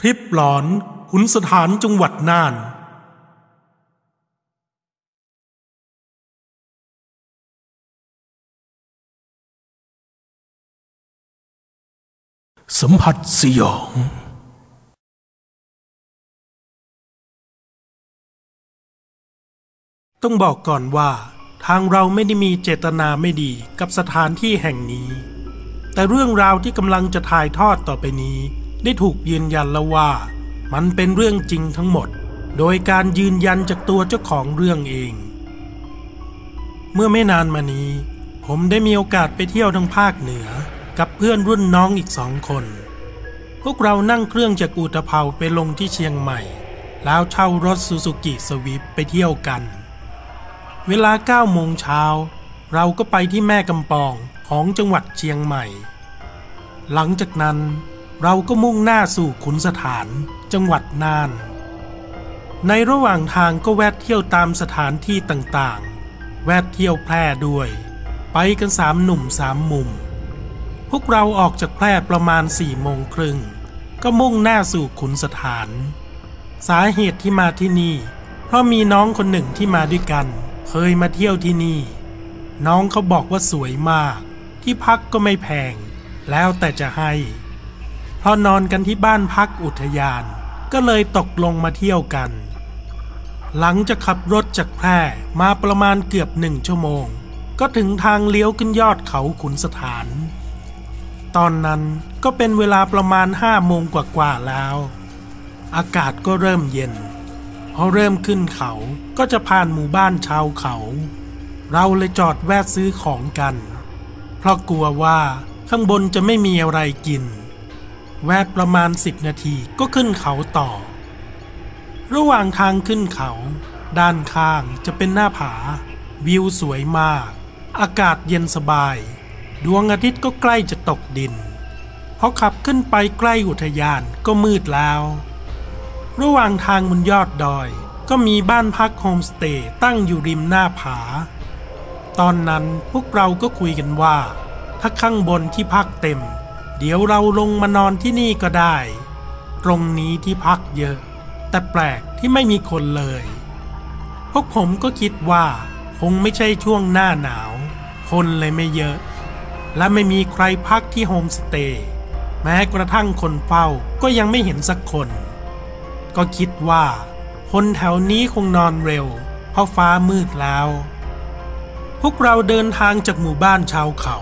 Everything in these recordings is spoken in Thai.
ทริปหลอนขุนสถานจังหวัดน่าน สัมผัสสยอง ต้องบอกก่อนว่า ทางเราไม่ได้มีเจตนาไม่ดีกับสถานที่แห่งนี้ แต่เรื่องราวที่กำลังจะถ่ายทอดต่อไปนี้ ได้ถูกยืนยันแล้วว่า มันเป็นเรื่องจริงทั้งหมด โดยการยืนยันจากตัวเจ้าของเรื่องเอง เมื่อไม่นานมานี้ ผมได้มีโอกาสไปเที่ยวทางภาคเหนือ กับเพื่อนรุ่นน้องอีกสองคน พวกเรานั่งเครื่องจากอุตภเปาไปลงที่เชียงใหม่ แล้วเช่ารถซูซูกิสวิฟไปเที่ยวกัน เวลา9โมงเช้าเราก็ไปที่แม่กำปองของจังหวัดเชียงใหม่ หลังจากนั้น เราก็มุ่งหน้าสู่ขุนสถาน จังหวัดน่าน ในระหว่างทางก็แวะเที่ยวตามสถานที่ต่างๆ แวะเที่ยวแพร่ด้วย ไปกันสามหนุ่มสามมุม พวกเราออกจากแพร่ประมาณสี่โมงครึ่ง ก็มุ่งหน้าสู่ขุนสถาน สาเหตุที่มาที่นี่ เพราะมีน้องคนหนึ่งที่มาด้วยกัน เคยมาเที่ยวที่นี่ น้องเขาบอกว่าสวยมาก ที่พักก็ไม่แพง แล้วแต่จะให้ พอนอนกันที่บ้านพักอุทยาน ก็เลยตกลงมาเที่ยวกัน หลังจากขับรถจากแพร่มาประมาณเกือบหนึ่งชั่วโมง ก็ถึงทางเลี้ยวขึ้นยอดเขาขุนสถาน ตอนนั้นก็เป็นเวลาประมาณห้าโมงกว่าๆแล้ว อากาศก็เริ่มเย็นพอเริ่มขึ้นเขาก็จะผ่านหมู่บ้านชาวเขา เราเลยจอดแวะซื้อของกัน เพราะกลัวว่าข้างบนจะไม่มีอะไรกิน แวะประมาณสิบนาทีก็ขึ้นเขาต่อ ระหว่างทางขึ้นเขา ด้านข้างจะเป็นหน้าผา วิวสวยมาก อากาศเย็นสบาย ดวงอาทิตย์ก็ใกล้จะตกดินพอขับขึ้นไปใกล้อุทยานก็มืดแล้ว ระหว่างทางบนยอดดอยก็มีบ้านพักโฮมสเตย์ตั้งอยู่ริมหน้าผา ตอนนั้นพวกเราก็คุยกันว่า ถ้าข้างบนที่พักเต็ม เดี๋ยวเราลงมานอนที่นี่ก็ได้ ตรงนี้ที่พักเยอะ แต่แปลกที่ไม่มีคนเลย พวกผมก็คิดว่า คงไม่ใช่ช่วงหน้าหนาว คนเลยไม่เยอะ และไม่มีใครพักที่โฮมสเตย์แม้กระทั่งคนเฝ้าก็ยังไม่เห็นสักคน ก็คิดว่า คนแถวนี้คงนอนเร็ว เพราะฟ้ามืดแล้ว พวกเราเดินทางจากหมู่บ้านชาวเขา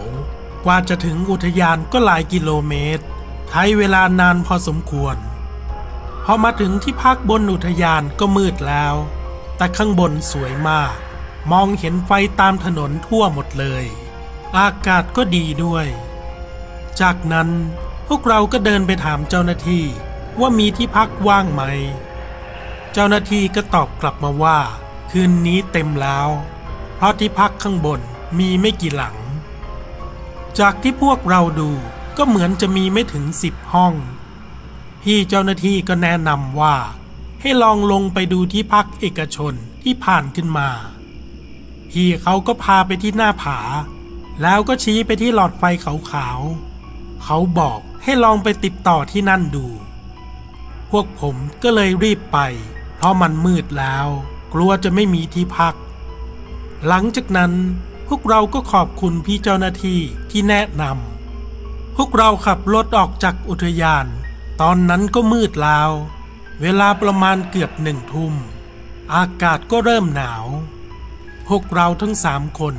กว่าจะถึงอุทยานก็หลายกิโลเมตรใช้เวลานานพอสมควร พอมาถึงที่พักบนอุทยานก็มืดแล้ว แต่ข้างบนสวยมาก มองเห็นไฟตามถนนทั่วหมดเลย อากาศก็ดีด้วย จากนั้นพวกเราก็เดินไปถามเจ้าหน้าที่ว่ามีที่พักว่างไหม เจ้าหน้าที่ก็ตอบกลับมาว่า คืนนี้เต็มแล้ว เพราะที่พักข้างบนมีไม่กี่หลัง จากที่พวกเราดูก็เหมือนจะมีไม่ถึงสิบห้อง พี่เจ้าหน้าที่ก็แนะนำว่า ให้ลองลงไปดูที่พักเอกชนที่ผ่านขึ้นมา พี่เขาก็พาไปที่หน้าผา แล้วก็ชี้ไปที่หลอดไฟขาวๆเขาบอกให้ลองไปติดต่อที่นั่นดู พวกผมก็เลยรีบไป เพราะมันมืดแล้ว กลัวจะไม่มีที่พัก หลังจากนั้น พวกเราก็ขอบคุณพี่เจ้าหน้าที่ที่แนะนำพวกเราขับรถออกจากอุทยาน ตอนนั้นก็มืดแล้ว เวลาประมาณเกือบหนึ่งทุ่ม อากาศก็เริ่มหนาว พวกเราทั้งสามคน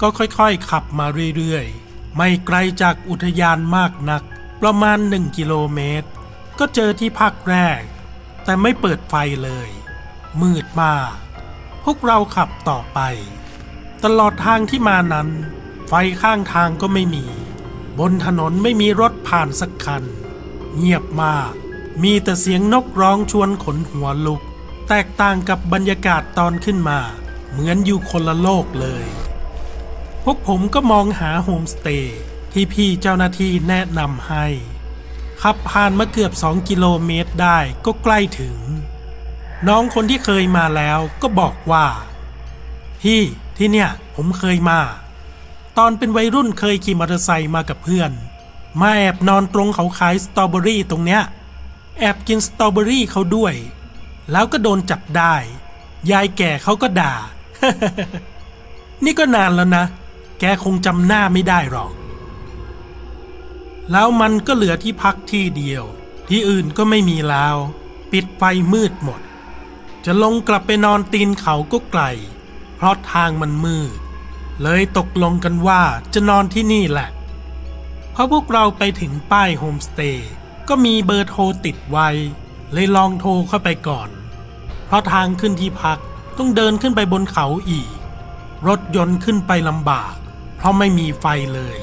ก็ค่อยๆขับมาเรื่อยๆ ไม่ไกลจากอุทยานมากนัก ประมาณหนึ่งกิโลเมตร ก็เจอที่พักแรก แต่ไม่เปิดไฟเลย มืดมาก พวกเราขับต่อไป ตลอดทางที่มานั้น ไฟข้างทางก็ไม่มี บนถนนไม่มีรถผ่านสักคัน เงียบมาก มีแต่เสียงนกร้องชวนขนหัวลุก แตกต่างกับบรรยากาศตอนขึ้นมา เหมือนอยู่คนละโลกเลย พวกผมก็มองหาโฮมสเตย์ที่พี่เจ้าหน้าที่แนะนำให้ ขับผ่านมาเกือบสองกิโลเมตรได้ก็ใกล้ถึง น้องคนที่เคยมาแล้วก็บอกว่า พี่ ที่เนี่ย ผมเคยมา ตอนเป็นวัยรุ่นเคยขี่มอเตอร์ไซค์มากับเพื่อน มาแอบนอนตรงเขาขายสตรอเบอรี่ตรงเนี้ย แอบกินสตรอเบอรี่เขาด้วย แล้วก็โดนจับได้ ยายแก่เขาก็ด่า นี่ก็นานแล้วนะ แกคงจำหน้าไม่ได้หรอก แล้วมันก็เหลือที่พักที่เดียว ที่อื่นก็ไม่มีแล้ว ปิดไฟมืดหมด จะลงกลับไปนอนตีนเขาก็ไกล เพราะทางมันมืด เลยตกลงกันว่าจะนอนที่นี่แหละ เพราะพวกเราไปถึงป้ายโฮมสเตย์ก็มีเบอร์โทรติดไว้ เลยลองโทรเข้าไปก่อน เพราะทางขึ้นที่พักต้องเดินขึ้นไปบนเขาอีก รถยนต์ขึ้นไปลำบาก เพราะไม่มีไฟเลย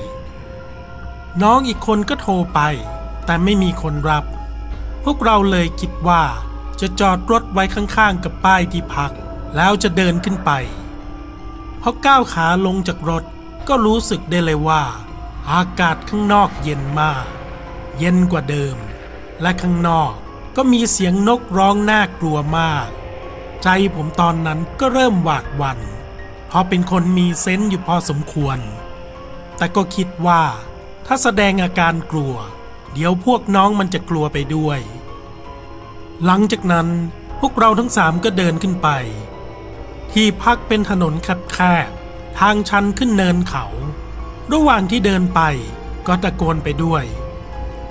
น้องอีกคนก็โทรไป แต่ไม่มีคนรับ พวกเราเลยคิดว่าจะจอดรถไว้ข้างๆกับป้ายที่พัก แล้วจะเดินขึ้นไป อก้าวขาลงจากรถก็รู้สึกได้เลยว่า อากาศข้างนอกเย็นมาก เย็นกว่าเดิม และข้างนอกก็มีเสียงนกร้องน่ากลัวมาก ใจผมตอนนั้นก็เริ่มหวาดหวัน่นเพราะเป็นคนมีเซนส์อยู่พอสมควร แต่ก็คิดว่า ถ้าแสดงอาการกลัว เดี๋ยวพวกน้องมันจะกลัวไปด้วย หลังจากนั้นพวกเราทั้งสามก็เดินขึ้นไป ที่พักเป็นถนนแคบๆทางชันขึ้นเนินเขา ระหว่างที่เดินไปก็ตะโกนไปด้วย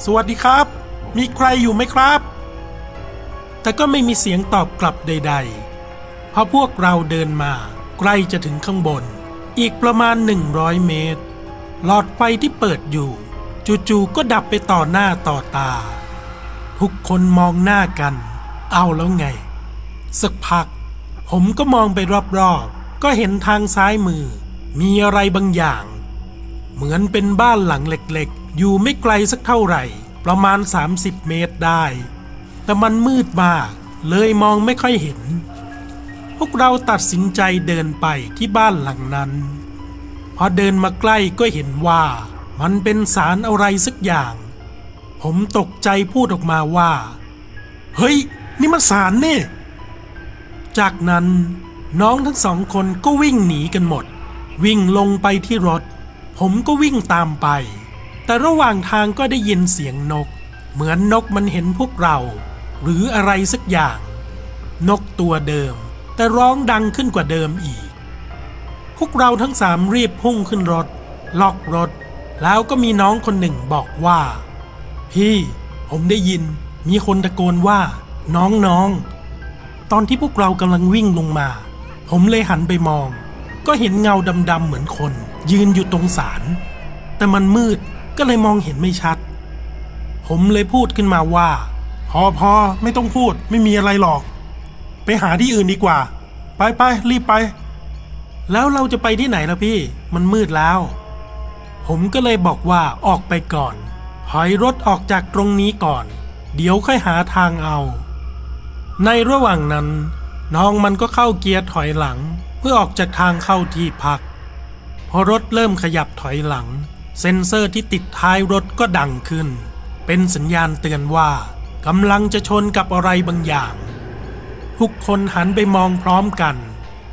สวัสดีครับ มีใครอยู่ไหมครับ แต่ก็ไม่มีเสียงตอบกลับใด ๆ เพราะพวกเราเดินมาใกล้จะถึงข้างบน อีกประมาณ 100 เมตร หลอดไฟที่เปิดอยู่ จู่ๆก็ดับไปต่อหน้าต่อตา ทุกคนมองหน้ากัน เอาแล้วไง สักพัก ผมก็มองไปรอบๆ ก็เห็นทางซ้ายมือ มีอะไรบางอย่าง เหมือนเป็นบ้านหลังเล็กๆ อยู่ไม่ไกลสักเท่าไหร่ ประมาณ 30 เมตรได้ แต่มันมืดมากเลยมองไม่ค่อยเห็น พวกเราตัดสินใจเดินไปที่บ้านหลังนั้น พอเดินมาใกล้ก็เห็นว่ามันเป็นสารอะไรสักอย่าง ผมตกใจพูดออกมาว่า เฮ้ย นี่มันสารเนี่ย จากนั้นน้องทั้งสองคนก็วิ่งหนีกันหมด วิ่งลงไปที่รถ ผมก็วิ่งตามไป แต่ระหว่างทางก็ได้ยินเสียงนก เหมือนนกมันเห็นพวกเรา หรืออะไรสักอย่าง นกตัวเดิม แต่ร้องดังขึ้นกว่าเดิมอีก พวกเราทั้งสามรีบพุ่งขึ้นรถ ล็อกรถ แล้วก็มีน้องคนหนึ่งบอกว่า พี่ ผมได้ยินมีคนตะโกนว่า น้องน้อง ตอนที่พวกเรากำลังวิ่งลงมา ผมเลยหันไปมอง ก็เห็นเงาดำๆเหมือนคน ยืนอยู่ตรงศาลแต่มันมืดก็เลยมองเห็นไม่ชัด ผมเลยพูดขึ้นมาว่า พอพอไม่ต้องพูดไม่มีอะไรหรอก ไปหาที่อื่นดีกว่า ไปไปรีบไป แล้วเราจะไปที่ไหนล่ะพี่ มันมืดแล้ว ผมก็เลยบอกว่าออกไปก่อนถอยรถออกจากตรงนี้ก่อน เดี๋ยวค่อยหาทางเอา ในระหว่างนั้นน้องมันก็เข้าเกียร์ถอยหลังเพื่อออกจากทางเข้าที่พัก พอรถเริ่มขยับถอยหลัง เซ็นเซอร์ที่ติดท้ายรถก็ดังขึ้น เป็นสัญญาณเตือนว่ากำลังจะชนกับอะไรบางอย่าง ทุกคนหันไปมองพร้อมกัน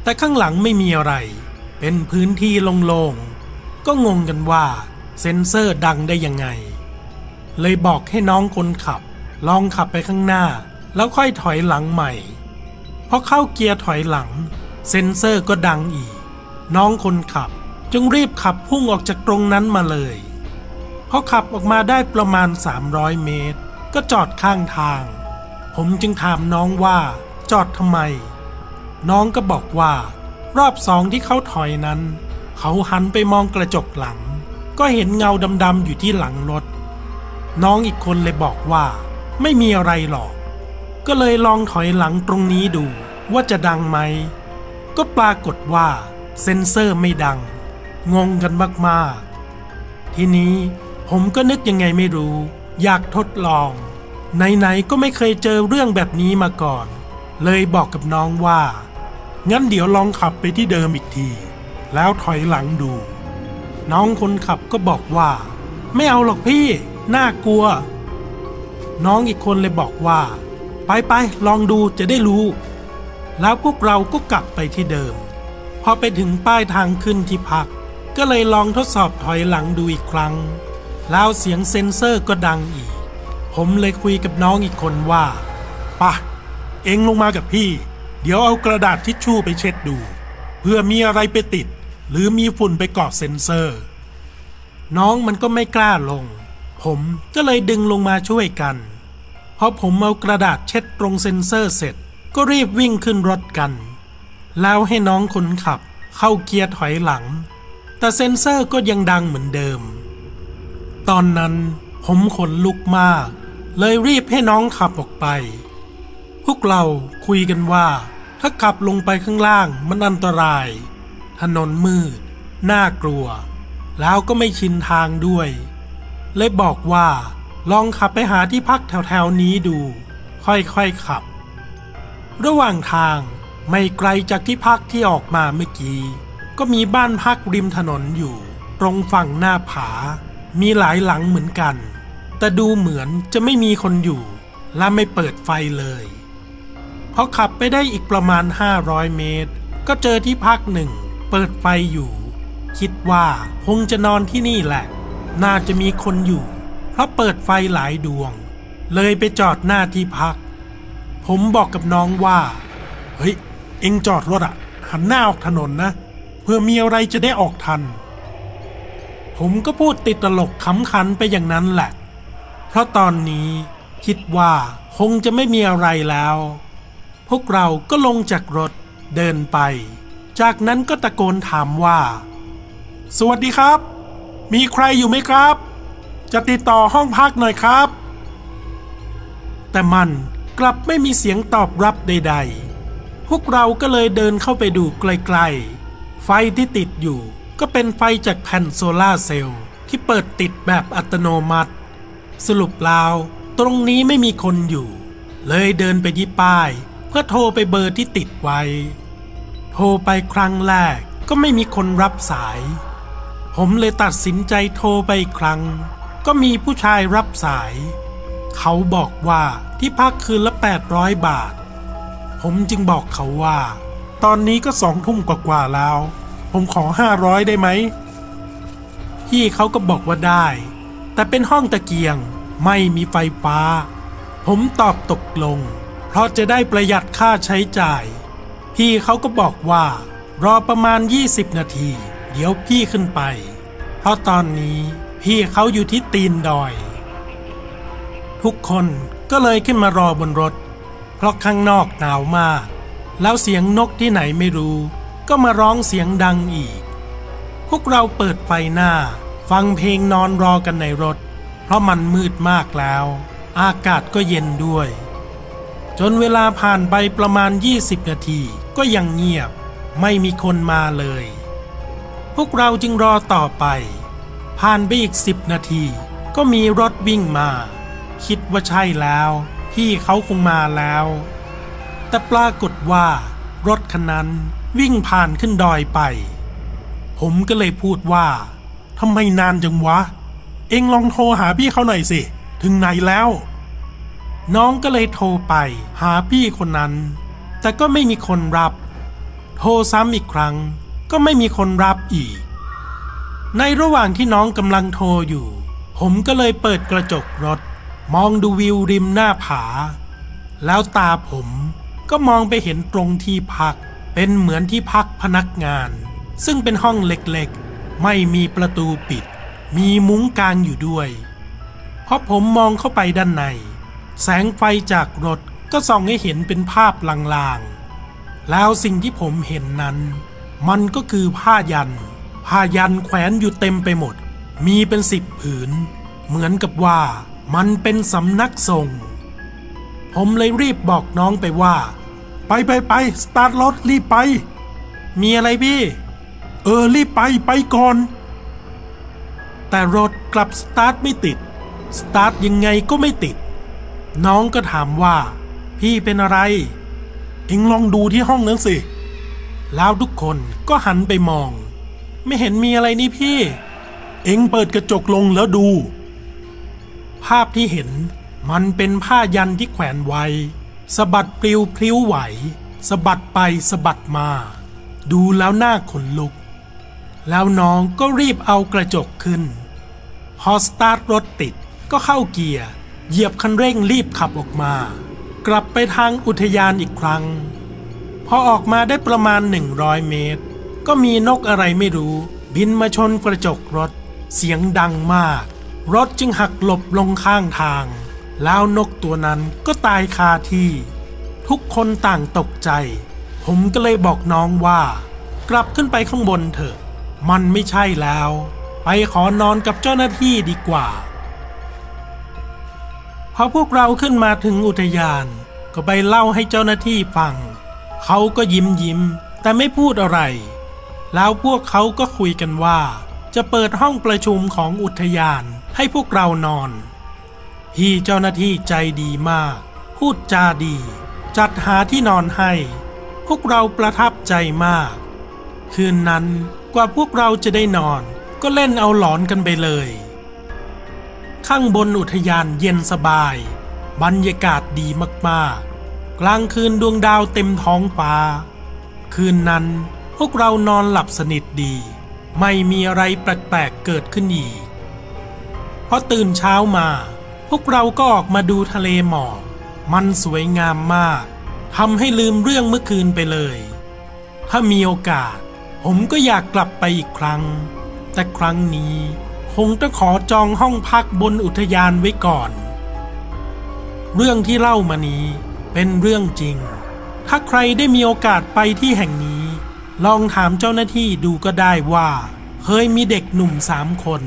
แต่ข้างหลังไม่มีอะไร เป็นพื้นที่โล่งๆ ก็งงกันว่า เซ็นเซอร์ดังได้ยังไง เลยบอกให้น้องคนขับ ลองขับไปข้างหน้า แล้วค่อยถอยหลังใหม่ พอเข้าเกียร์ถอยหลัง เซ็นเซอร์ก็ดังอีก น้องคนขับจึงรีบขับพุ่งออกจากตรงนั้นมาเลยพอขับออกมาได้ประมาณ 300 เมตร ก็จอดข้างทาง ผมจึงถามน้องว่าจอดทำไม น้องก็บอกว่า รอบสองที่เขาถอยนั้น เขาหันไปมองกระจกหลัง ก็เห็นเงาดำๆอยู่ที่หลังรถ น้องอีกคนเลยบอกว่า ไม่มีอะไรหรอก ก็เลยลองถอยหลังตรงนี้ดูว่าจะดังไหม ก็ปรากฏว่าเซ็นเซอร์ไม่ดัง งงกันมากๆ ทีนี้ผมก็นึกยังไงไม่รู้ อยากทดลอง ไหนๆก็ไม่เคยเจอเรื่องแบบนี้มาก่อน เลยบอกกับน้องว่า งั้นเดี๋ยวลองขับไปที่เดิมอีกที แล้วถอยหลังดู น้องคนขับก็บอกว่า ไม่เอาหรอกพี่ น่ากลัว น้องอีกคนเลยบอกว่า ไปไปลองดูจะได้รู้ แล้วพวกเราก็กลับไปที่เดิม พอไปถึงป้ายทางขึ้นที่พัก ก็เลยลองทดสอบถอยหลังดูอีกครั้ง แล้วเสียงเซ็นเซอร์ก็ดังอีก ผมเลยคุยกับน้องอีกคนว่าป่ะเอ็งลงมากับพี่ เดี๋ยวเอากระดาษทิชชู่ไปเช็ดดู เผื่อมีอะไรไปติด หรือมีฝุ่นไปเกาะเซ็นเซอร์ น้องมันก็ไม่กล้าลง ผมก็เลยดึงลงมาช่วยกัน พอผมเอากระดาษเช็ดตรงเซ็นเซอร์เสร็จ ก็รีบวิ่งขึ้นรถกัน แล้วให้น้องคนขับเข้าเกียร์ถอยหลัง แต่เซ็นเซอร์ก็ยังดังเหมือนเดิม ตอนนั้นผมขนลุกมาก เลยรีบให้น้องขับออกไป พวกเราคุยกันว่า ถ้าขับลงไปข้างล่างมันอันตราย ถนนมืด น่ากลัว แล้วก็ไม่ชินทางด้วย เลยบอกว่า ลองขับไปหาที่พักแถวๆนี้ดู ค่อยๆขับ ระหว่างทางไม่ไกลจากที่พักที่ออกมาเมื่อกี้ ก็มีบ้านพักริมถนนอยู่ ตรงฝั่งหน้าผา มีหลายหลังเหมือนกัน แต่ดูเหมือนจะไม่มีคนอยู่ และไม่เปิดไฟเลยพอขับไปได้อีกประมาณ 500 เมตร ก็เจอที่พักหนึ่ง เปิดไฟอยู่ คิดว่าคงจะนอนที่นี่แหละ น่าจะมีคนอยู่ เพราะเปิดไฟหลายดวง เลยไปจอดหน้าที่พัก ผมบอกกับน้องว่า เฮ้ย เอ็งจอดรถอะหันหน้าออกถนนนะ เพื่อมีอะไรจะได้ออกทัน ผมก็พูดติดตลกขำขันไปอย่างนั้นแหละ เพราะตอนนี้คิดว่าคงจะไม่มีอะไรแล้ว พวกเราก็ลงจากรถเดินไป จากนั้นก็ตะโกนถามว่า สวัสดีครับ มีใครอยู่ไหมครับ จะติดต่อห้องพักหน่อยครับ แต่มันกลับไม่มีเสียงตอบรับใด ๆ พวกเราก็เลยเดินเข้าไปดูไกลๆ ไฟที่ติดอยู่ก็เป็นไฟจากแผ่นโซลาเซลล์ที่เปิดติดแบบอัตโนมัติ สรุปแล้วตรงนี้ไม่มีคนอยู่ เลยเดินไปที่ป้าย เพื่อโทรไปเบอร์ที่ติดไว้ โทรไปครั้งแรกก็ไม่มีคนรับสาย ผมเลยตัดสินใจโทรไปอีกครั้ง ก็มีผู้ชายรับสาย เขาบอกว่าที่พักคืนละ 800 บาท ผมจึงบอกเขาว่า ตอนนี้ก็สองทุ่มกว่าๆแล้ว ผมขอ 500 ได้ไหมพี่เขาก็บอกว่าได้ แต่เป็นห้องตะเกียงไม่มีไฟฟ้า ผมตอบตกลง เพราะจะได้ประหยัดค่าใช้จ่าย พี่เขาก็บอกว่า รอประมาณ 20 นาที เดี๋ยวพี่ขึ้นไป เพราะตอนนี้ พี่เขาอยู่ที่ตีนดอย ทุกคนก็เลยขึ้นมารอบนรถ เพราะข้างนอกหนาวมาก แล้วเสียงนกที่ไหนไม่รู้ ก็มาร้องเสียงดังอีก พวกเราเปิดไฟหน้า ฟังเพลงนอนรอกันในรถ เพราะมันมืดมากแล้ว อากาศก็เย็นด้วย จนเวลาผ่านไปประมาณ 20 นาทีก็ยังเงียบ ไม่มีคนมาเลย พวกเราจึงรอต่อไป ผ่านไปอีกสิบนาที ก็มีรถวิ่งมา คิดว่าใช่แล้ว พี่เขาคงมาแล้ว แต่ปรากฏว่า รถคันนั้นวิ่งผ่านขึ้นดอยไป ผมก็เลยพูดว่าทำไมนานจังวะ เอ็งลองโทรหาพี่เขาหน่อยสิ ถึงไหนแล้ว น้องก็เลยโทรไปหาพี่คนนั้น แต่ก็ไม่มีคนรับ โทรซ้ำอีกครั้ง ก็ไม่มีคนรับอีก ในระหว่างที่น้องกำลังโทรอยู่ ผมก็เลยเปิดกระจกรถ มองดูวิวริมหน้าผา แล้วตาผมก็มองไปเห็นตรงที่พัก เป็นเหมือนที่พักพนักงาน ซึ่งเป็นห้องเล็กๆ ไม่มีประตูปิด มีมุ้งกางอยู่ด้วยพอผมมองเข้าไปด้านใน แสงไฟจากรถก็ส่องให้เห็นเป็นภาพลางๆ แล้วสิ่งที่ผมเห็นนั้น มันก็คือผ้ายัน ผ้ายันแขวนอยู่เต็มไปหมด มีเป็นสิบผืน เหมือนกับว่ามันเป็นสำนักทรง ผมเลยรีบบอกน้องไปว่า ไปไปไปสตาร์ทรถรีบไป มีอะไรพี่ เออรีบไปไปก่อน แต่รถกลับสตาร์ทไม่ติด สตาร์ทยังไงก็ไม่ติด น้องก็ถามว่า พี่เป็นอะไร เอ็งลองดูที่ห้องนั้นสิ แล้วทุกคนก็หันไปมอง ไม่เห็นมีอะไรนี่พี่ เอ็งเปิดกระจกลงแล้วดู ภาพที่เห็นมันเป็นผ้ายันที่แขวนไว้สะบัดปลิวพลิ้วไหวสะบัดไปสะบัดมา ดูแล้วหน้าขนลุก แล้วน้องก็รีบเอากระจกขึ้น พอสตาร์ทรถติดก็เข้าเกียร์เหยียบคันเร่งรีบขับออกมา กลับไปทางอุทยานอีกครั้ง พอออกมาได้ประมาณ 100 เมตร ก็มีนกอะไรไม่รู้ บินมาชนกระจกรถ เสียงดังมาก รถจึงหักหลบลงข้างทาง แล้วนกตัวนั้นก็ตายคาที่ ทุกคนต่างตกใจ ผมก็เลยบอกน้องว่า กลับขึ้นไปข้างบนเถอะ มันไม่ใช่แล้ว ไปขอนอนกับเจ้าหน้าที่ดีกว่าพอพวกเราขึ้นมาถึงอุทยาน ก็ไปเล่าให้เจ้าหน้าที่ฟัง เขาก็ยิ้มยิ้มแต่ไม่พูดอะไร แล้วพวกเขาก็คุยกันว่า จะเปิดห้องประชุมของอุทยานให้พวกเรานอน พี่เจ้าหน้าที่ใจดีมาก พูดจาดี จัดหาที่นอนให้ พวกเราประทับใจมาก คืนนั้นกว่าพวกเราจะได้นอน ก็เล่นเอาหลอนกันไปเลย ข้างบนอุทยานเย็นสบาย บรรยากาศดีมากๆ กลางคืนดวงดาวเต็มท้องฟ้า คืนนั้น พวกเรานอนหลับสนิทดี ไม่มีอะไรแปลกๆเกิดขึ้นอีกพอตื่นเช้ามา พวกเราก็ออกมาดูทะเลหมอกมันสวยงามมากทำให้ลืมเรื่องเมื่อคืนไปเลย ถ้ามีโอกาส ผมก็อยากกลับไปอีกครั้ง แต่ครั้งนี้คงต้องขอจองห้องพักบนอุทยานไว้ก่อน เรื่องที่เล่ามานี้เป็นเรื่องจริง ถ้าใครได้มีโอกาสไปที่แห่งนี้ ลองถามเจ้าหน้าที่ดูก็ได้ว่า เคยมีเด็กหนุ่มสามคน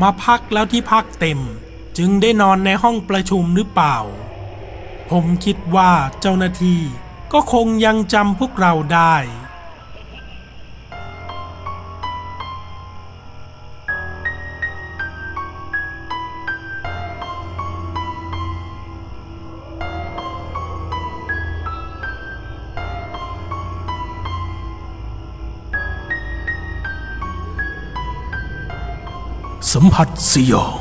มาพักแล้วที่พักเต็ม จึงได้นอนในห้องประชุมหรือเปล่า ผมคิดว่าเจ้าหน้าที่ก็คงยังจำพวกเราได้ สัมผัสสยอง